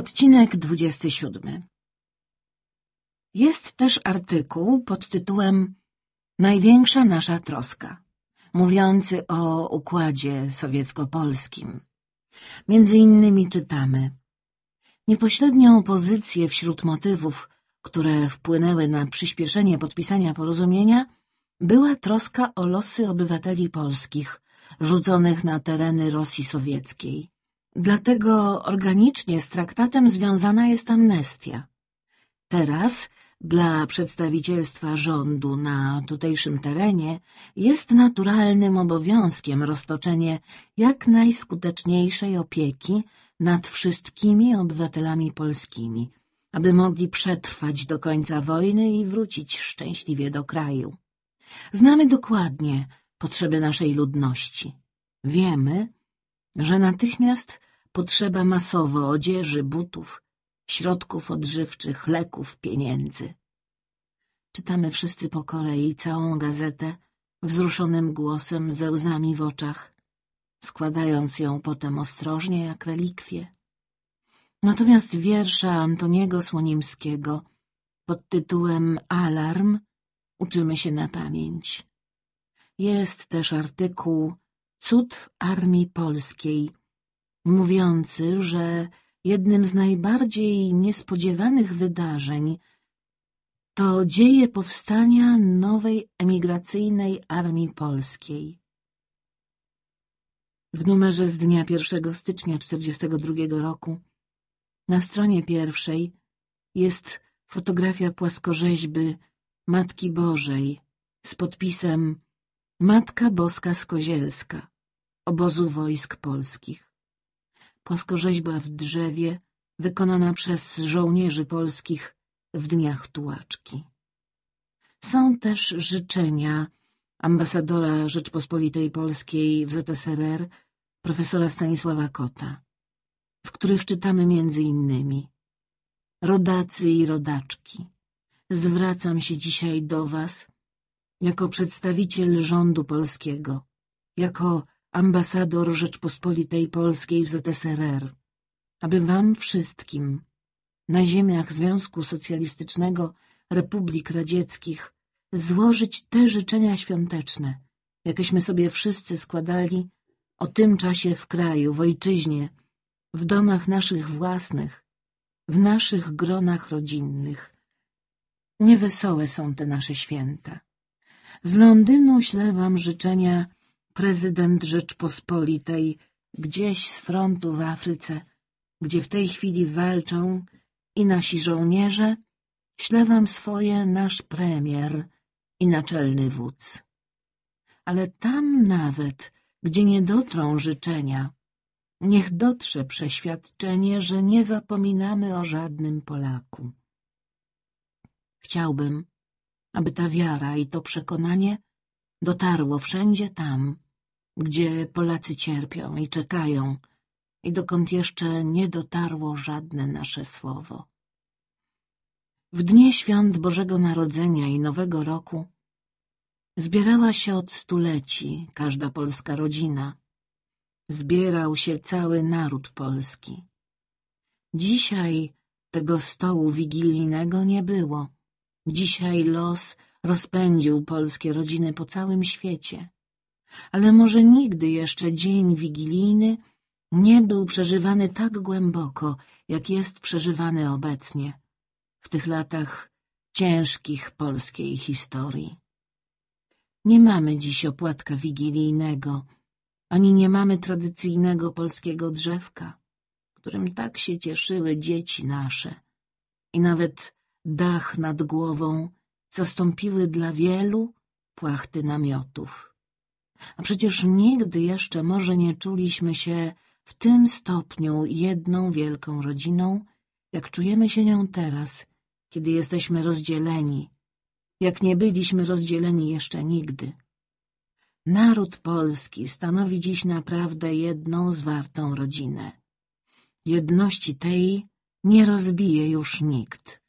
Odcinek 27 Jest też artykuł pod tytułem Największa nasza troska, mówiący o układzie sowiecko-polskim. Między innymi czytamy Niepośrednią pozycję wśród motywów, które wpłynęły na przyspieszenie podpisania porozumienia, była troska o losy obywateli polskich rzuconych na tereny Rosji Sowieckiej. Dlatego organicznie z traktatem związana jest amnestia. Teraz dla przedstawicielstwa rządu na tutejszym terenie jest naturalnym obowiązkiem roztoczenie jak najskuteczniejszej opieki nad wszystkimi obywatelami polskimi, aby mogli przetrwać do końca wojny i wrócić szczęśliwie do kraju. Znamy dokładnie potrzeby naszej ludności. Wiemy, że natychmiast potrzeba masowo odzieży, butów, środków odżywczych, leków, pieniędzy. Czytamy wszyscy po kolei całą gazetę wzruszonym głosem, ze łzami w oczach, składając ją potem ostrożnie jak relikwie. Natomiast wiersza Antoniego Słonimskiego pod tytułem Alarm uczymy się na pamięć. Jest też artykuł Cud Armii Polskiej, mówiący, że jednym z najbardziej niespodziewanych wydarzeń to dzieje powstania nowej emigracyjnej Armii Polskiej. W numerze z dnia 1 stycznia 1942 roku na stronie pierwszej jest fotografia płaskorzeźby Matki Bożej z podpisem Matka Boska Skozielska obozu wojsk polskich. Płaskorzeźba w drzewie wykonana przez żołnierzy polskich w dniach tułaczki. Są też życzenia ambasadora Rzeczpospolitej Polskiej w ZSRR profesora Stanisława Kota, w których czytamy między innymi Rodacy i rodaczki, zwracam się dzisiaj do was jako przedstawiciel rządu polskiego, jako ambasador Rzeczpospolitej Polskiej w ZSRR, aby wam wszystkim na ziemiach Związku Socjalistycznego Republik Radzieckich złożyć te życzenia świąteczne, jakieśmy sobie wszyscy składali o tym czasie w kraju, w ojczyźnie, w domach naszych własnych, w naszych gronach rodzinnych. Niewesołe są te nasze święta. Z Londynu ślę wam życzenia prezydent Rzeczpospolitej gdzieś z frontu w Afryce, gdzie w tej chwili walczą i nasi żołnierze, ślę wam swoje nasz premier i naczelny wódz. Ale tam nawet, gdzie nie dotrą życzenia, niech dotrze przeświadczenie, że nie zapominamy o żadnym Polaku. Chciałbym, aby ta wiara i to przekonanie dotarło wszędzie tam, gdzie Polacy cierpią i czekają i dokąd jeszcze nie dotarło żadne nasze słowo. W dnie świąt Bożego Narodzenia i Nowego Roku zbierała się od stuleci każda polska rodzina. Zbierał się cały naród polski. Dzisiaj tego stołu wigilijnego nie było. Dzisiaj los rozpędził polskie rodziny po całym świecie. Ale może nigdy jeszcze dzień wigilijny nie był przeżywany tak głęboko, jak jest przeżywany obecnie, w tych latach ciężkich polskiej historii. Nie mamy dziś opłatka wigilijnego, ani nie mamy tradycyjnego polskiego drzewka, którym tak się cieszyły dzieci nasze i nawet dach nad głową zastąpiły dla wielu płachty namiotów. A przecież nigdy jeszcze może nie czuliśmy się w tym stopniu jedną wielką rodziną, jak czujemy się nią teraz, kiedy jesteśmy rozdzieleni, jak nie byliśmy rozdzieleni jeszcze nigdy. Naród polski stanowi dziś naprawdę jedną zwartą rodzinę. Jedności tej nie rozbije już nikt,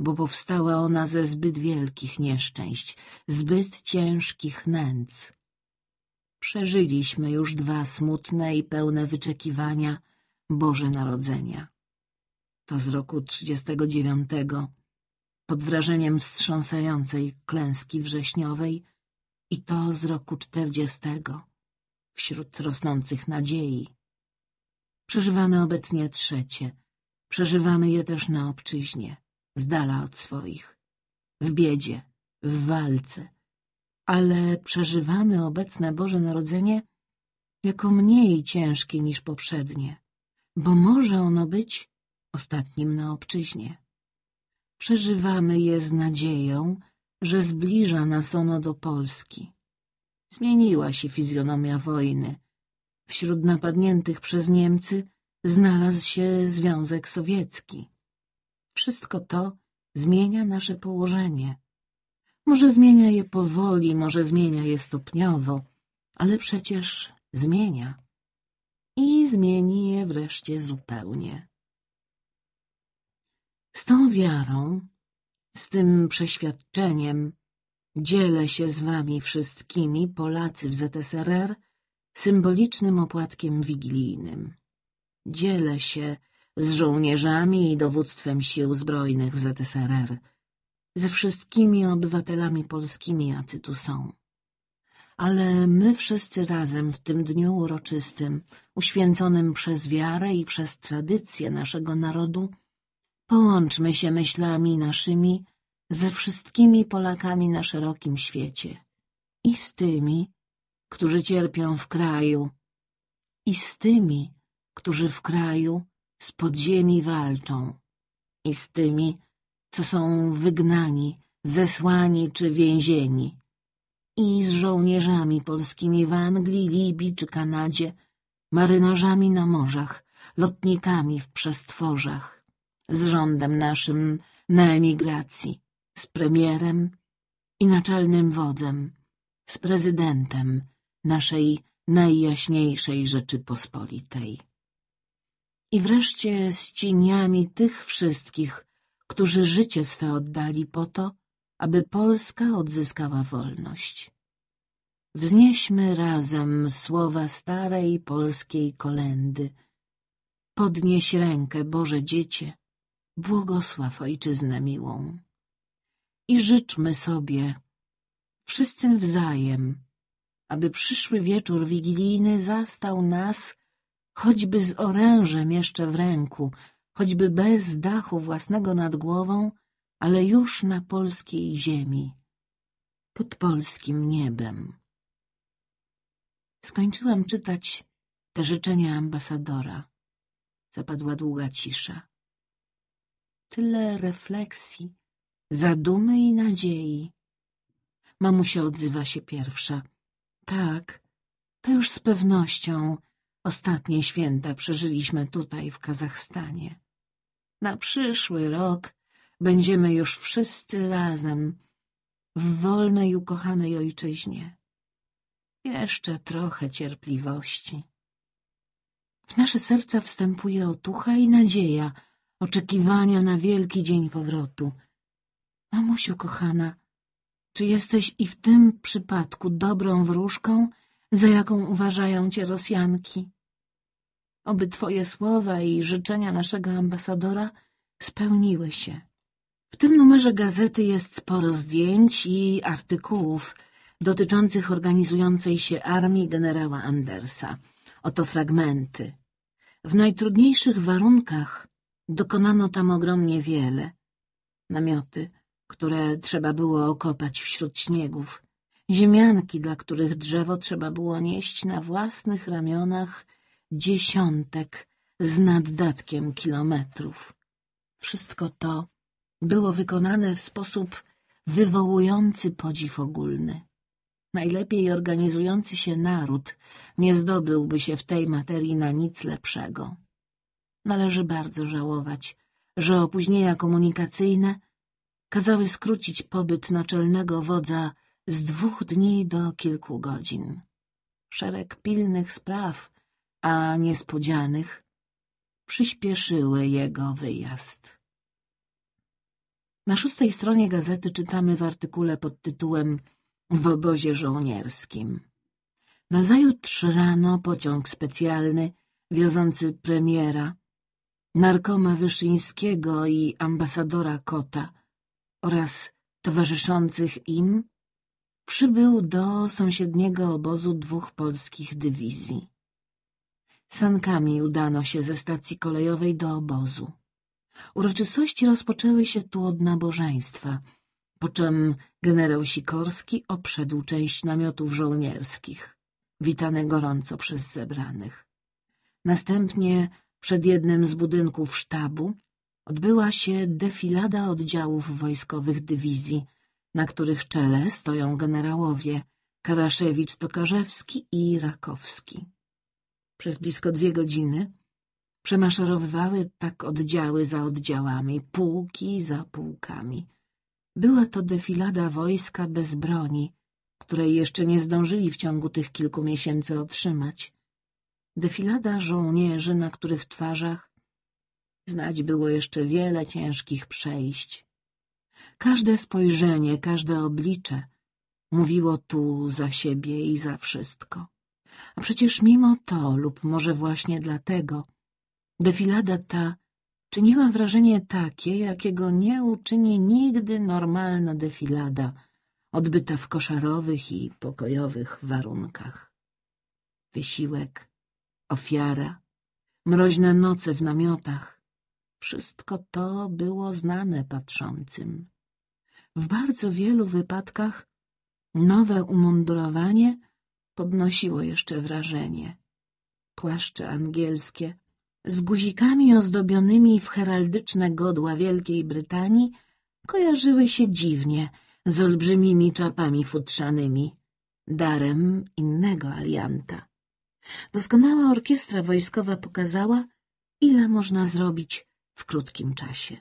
bo powstała ona ze zbyt wielkich nieszczęść, zbyt ciężkich nędz. Przeżyliśmy już dwa smutne i pełne wyczekiwania Boże Narodzenia. to z roku 39, pod wrażeniem wstrząsającej klęski wrześniowej i to z roku 40, wśród rosnących nadziei. Przeżywamy obecnie trzecie, przeżywamy je też na obczyźnie, z dala od swoich, w biedzie, w walce, ale przeżywamy obecne Boże Narodzenie jako mniej ciężkie niż poprzednie, bo może ono być ostatnim na obczyźnie. Przeżywamy je z nadzieją, że zbliża nas ono do Polski. Zmieniła się fizjonomia wojny. Wśród napadniętych przez Niemcy znalazł się Związek Sowiecki. Wszystko to zmienia nasze położenie. Może zmienia je powoli, może zmienia je stopniowo, ale przecież zmienia. I zmieni je wreszcie zupełnie. Z tą wiarą, z tym przeświadczeniem dzielę się z wami wszystkimi, Polacy w ZSRR, symbolicznym opłatkiem wigilijnym. Dzielę się z żołnierzami i dowództwem sił zbrojnych w ZSRR, ze wszystkimi obywatelami polskimi, jacy tu są. Ale my wszyscy razem w tym dniu uroczystym, uświęconym przez wiarę i przez tradycję naszego narodu, Połączmy się myślami naszymi ze wszystkimi Polakami na szerokim świecie i z tymi, którzy cierpią w kraju, i z tymi, którzy w kraju z podziemi walczą, i z tymi, co są wygnani, zesłani czy więzieni, i z żołnierzami polskimi w Anglii, Libii czy Kanadzie, marynarzami na morzach, lotnikami w przestworzach, z rządem naszym na emigracji, z premierem i naczelnym wodzem, z prezydentem naszej najjaśniejszej Rzeczypospolitej. I wreszcie z cieniami tych wszystkich, którzy życie swe oddali po to, aby Polska odzyskała wolność. Wznieśmy razem słowa starej polskiej kolendy. Podnieś rękę, Boże Dziecię, błogosław Ojczyznę miłą. I życzmy sobie, wszyscy wzajem, aby przyszły wieczór wigilijny zastał nas choćby z orężem jeszcze w ręku, choćby bez dachu własnego nad głową, ale już na polskiej ziemi, pod polskim niebem. Skończyłam czytać te życzenia ambasadora. Zapadła długa cisza tyle refleksji, zadumy i nadziei. Mamusia odzywa się pierwsza. Tak, to już z pewnością ostatnie święta przeżyliśmy tutaj w Kazachstanie. Na przyszły rok będziemy już wszyscy razem w wolnej, ukochanej ojczyźnie. Jeszcze trochę cierpliwości. W nasze serca wstępuje otucha i nadzieja, oczekiwania na wielki dzień powrotu. Mamusiu kochana, czy jesteś i w tym przypadku dobrą wróżką, za jaką uważają cię Rosjanki? Oby twoje słowa i życzenia naszego ambasadora spełniły się. W tym numerze gazety jest sporo zdjęć i artykułów dotyczących organizującej się armii generała Andersa. Oto fragmenty. W najtrudniejszych warunkach Dokonano tam ogromnie wiele. Namioty, które trzeba było okopać wśród śniegów, ziemianki, dla których drzewo trzeba było nieść na własnych ramionach dziesiątek z naddatkiem kilometrów. Wszystko to było wykonane w sposób wywołujący podziw ogólny. Najlepiej organizujący się naród nie zdobyłby się w tej materii na nic lepszego. Należy bardzo żałować, że opóźnienia komunikacyjne kazały skrócić pobyt naczelnego wodza z dwóch dni do kilku godzin. Szereg pilnych spraw, a niespodzianych, przyspieszyły jego wyjazd. Na szóstej stronie gazety czytamy w artykule pod tytułem W obozie żołnierskim. Nazajutrz rano pociąg specjalny, wiozący premiera, narkoma Wyszyńskiego i ambasadora Kota oraz towarzyszących im, przybył do sąsiedniego obozu dwóch polskich dywizji. Sankami udano się ze stacji kolejowej do obozu. Uroczystości rozpoczęły się tu od nabożeństwa, po czym generał Sikorski obszedł część namiotów żołnierskich, witany gorąco przez zebranych. Następnie przed jednym z budynków sztabu odbyła się defilada oddziałów wojskowych dywizji, na których czele stoją generałowie Karaszewicz-Tokarzewski i Rakowski. Przez blisko dwie godziny przemaszerowywały tak oddziały za oddziałami, pułki za pułkami. Była to defilada wojska bez broni, której jeszcze nie zdążyli w ciągu tych kilku miesięcy otrzymać. Defilada żołnierzy, na których twarzach znać było jeszcze wiele ciężkich przejść. Każde spojrzenie, każde oblicze mówiło tu za siebie i za wszystko. A przecież mimo to, lub może właśnie dlatego, defilada ta czyniła wrażenie takie, jakiego nie uczyni nigdy normalna defilada, odbyta w koszarowych i pokojowych warunkach. Wysiłek, ofiara, mroźne noce w namiotach, wszystko to było znane patrzącym. W bardzo wielu wypadkach nowe umundurowanie podnosiło jeszcze wrażenie. Płaszcze angielskie z guzikami ozdobionymi w heraldyczne godła Wielkiej Brytanii kojarzyły się dziwnie z olbrzymimi czapami futrzanymi, darem innego alianta. Doskonała orkiestra wojskowa pokazała, ile można zrobić w krótkim czasie.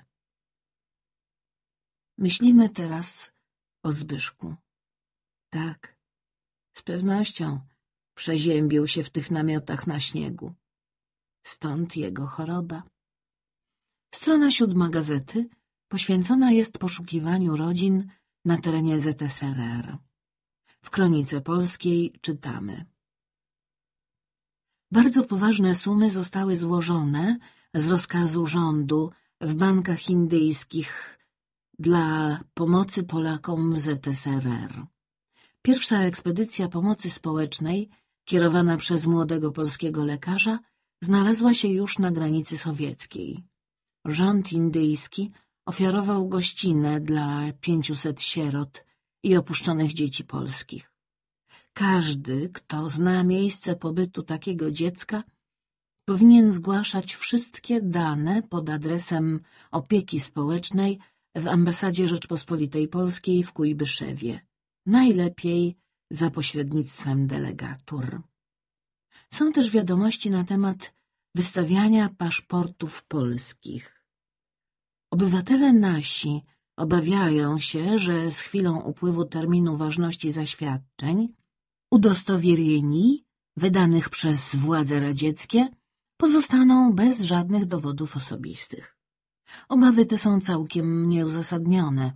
Myślimy teraz o Zbyszku. Tak, z pewnością przeziębił się w tych namiotach na śniegu. Stąd jego choroba. Strona siódma gazety poświęcona jest poszukiwaniu rodzin na terenie ZSRR. W Kronice Polskiej czytamy. Bardzo poważne sumy zostały złożone z rozkazu rządu w bankach indyjskich dla pomocy Polakom w ZSRR. Pierwsza ekspedycja pomocy społecznej, kierowana przez młodego polskiego lekarza, znalazła się już na granicy sowieckiej. Rząd indyjski ofiarował gościnę dla pięciuset sierot i opuszczonych dzieci polskich. Każdy, kto zna miejsce pobytu takiego dziecka, powinien zgłaszać wszystkie dane pod adresem opieki społecznej w ambasadzie Rzeczpospolitej Polskiej w Kujbyszewie, najlepiej za pośrednictwem delegatur. Są też wiadomości na temat wystawiania paszportów polskich. Obywatele nasi obawiają się, że z chwilą upływu terminu ważności zaświadczeń udostowiernieni, wydanych przez władze radzieckie, pozostaną bez żadnych dowodów osobistych. Obawy te są całkiem nieuzasadnione.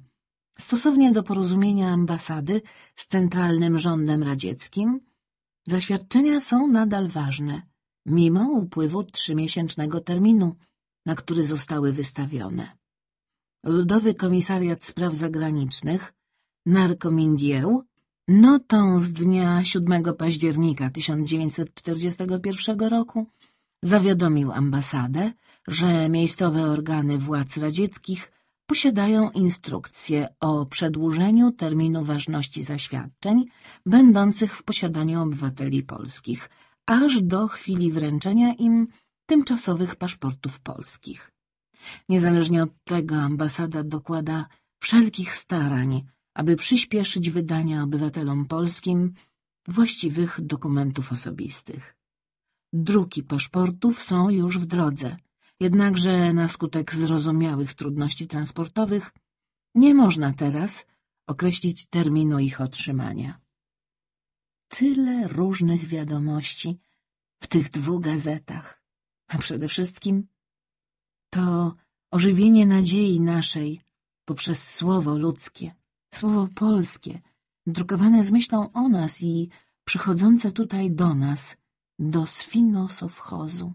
Stosownie do porozumienia ambasady z Centralnym Rządem Radzieckim, zaświadczenia są nadal ważne, mimo upływu trzymiesięcznego terminu, na który zostały wystawione. Ludowy Komisariat Spraw Zagranicznych, Narkomindieł, notą z dnia 7 października 1941 roku zawiadomił ambasadę, że miejscowe organy władz radzieckich posiadają instrukcje o przedłużeniu terminu ważności zaświadczeń będących w posiadaniu obywateli polskich, aż do chwili wręczenia im tymczasowych paszportów polskich. Niezależnie od tego ambasada dokłada wszelkich starań, aby przyspieszyć wydanie obywatelom polskim właściwych dokumentów osobistych. Druki paszportów są już w drodze, jednakże na skutek zrozumiałych trudności transportowych nie można teraz określić terminu ich otrzymania. Tyle różnych wiadomości w tych dwóch gazetach, a przede wszystkim to ożywienie nadziei naszej poprzez słowo ludzkie, słowo polskie, drukowane z myślą o nas i przychodzące tutaj do nas, do Sfinosowchozu.